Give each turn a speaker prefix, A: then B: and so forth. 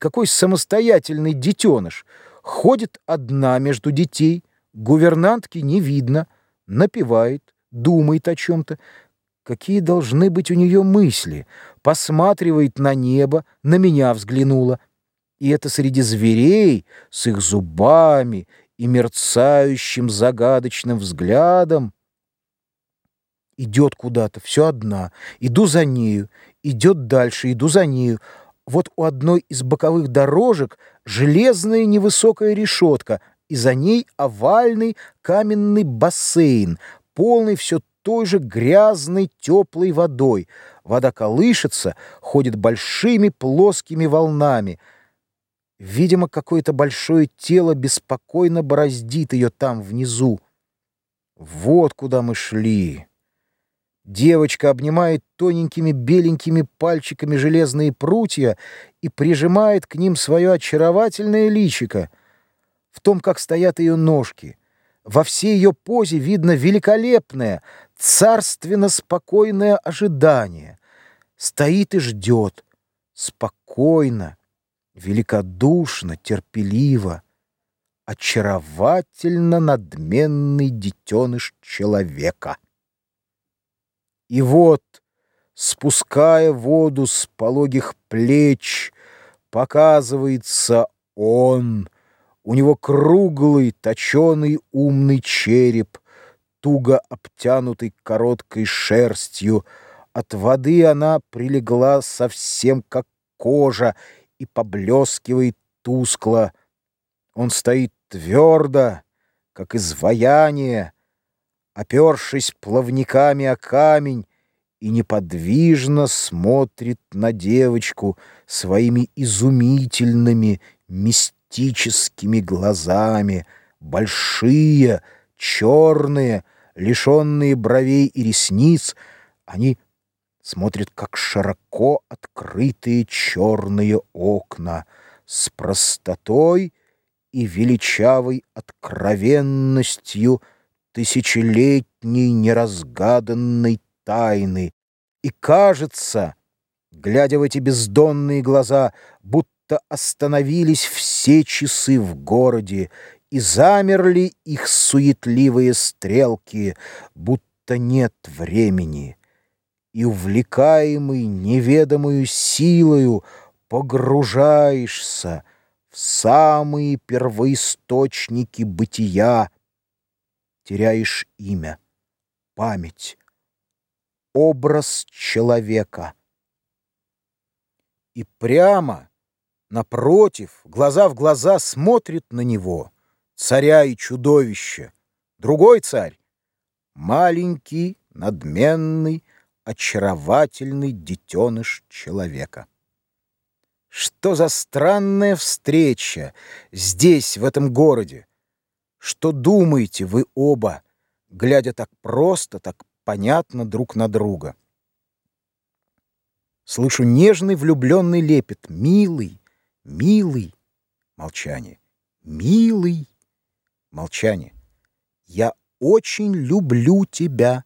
A: какой самостоятельный детеныш. Ходит одна между детей, гувернантки не видно, напевает, думает о чем-то. Какие должны быть у нее мысли? Посматривает на небо, на меня взглянула. И это среди зверей с их зубами и мерцающим загадочным взглядом. Идет куда-то, все одна. Иду за нею, идет дальше, иду за нею. Вот у одной из боковых дорожек железная невысокая решетка, и за ней овальный каменный бассейн, полный все той же грязной теплой водой. Вода колышется, ходит большими плоскими волнами — Видимо, какое-то большое тело беспокойно бороздит ее там внизу. Вот куда мы шли. Девочка обнимает тоненькими беленькими пальчиками железные прутья и прижимает к ним свое очаровательное личико. В том, как стоят ее ножки, во всей ее позе видно великолепное, царственно спокойное ожидание. Стоит и ждет, спокойно, великодушно, терпеливо, очаровательно надменный детеныш человека. И вот, спуская воду с пологих плеч, показывается он, у него круглый, точеный, умный череп, туго обтянутый короткой шерстью, от воды она прилегла совсем как кожа, и поблескивает тускло. Он стоит твердо, как изваяние, опершись плавниками о камень, и неподвижно смотрит на девочку своими изумительными, мистическими глазами, большие, черные, лишенные бровей и ресниц, они смотрит, как широко открытые черные окна с простотой и величавой откровенностью тысячелетней неразгаданной тайны. И кажется, глядя в эти бездонные глаза, будто остановились все часы в городе, и замерли их суетливые стрелки, будто нет времени и, увлекаемый неведомую силою, погружаешься в самые первоисточники бытия, теряешь имя, память, образ человека. И прямо, напротив, глаза в глаза смотрит на него царя и чудовище. Другой царь, маленький, надменный, очаровательный детеныш человека. Что за странная встреча здесь, в этом городе? Что думаете вы оба, глядя так просто, так понятно друг на друга? Слышу нежный влюбленный лепет. Милый, милый. Молчание. Милый. Молчание. Я очень люблю тебя.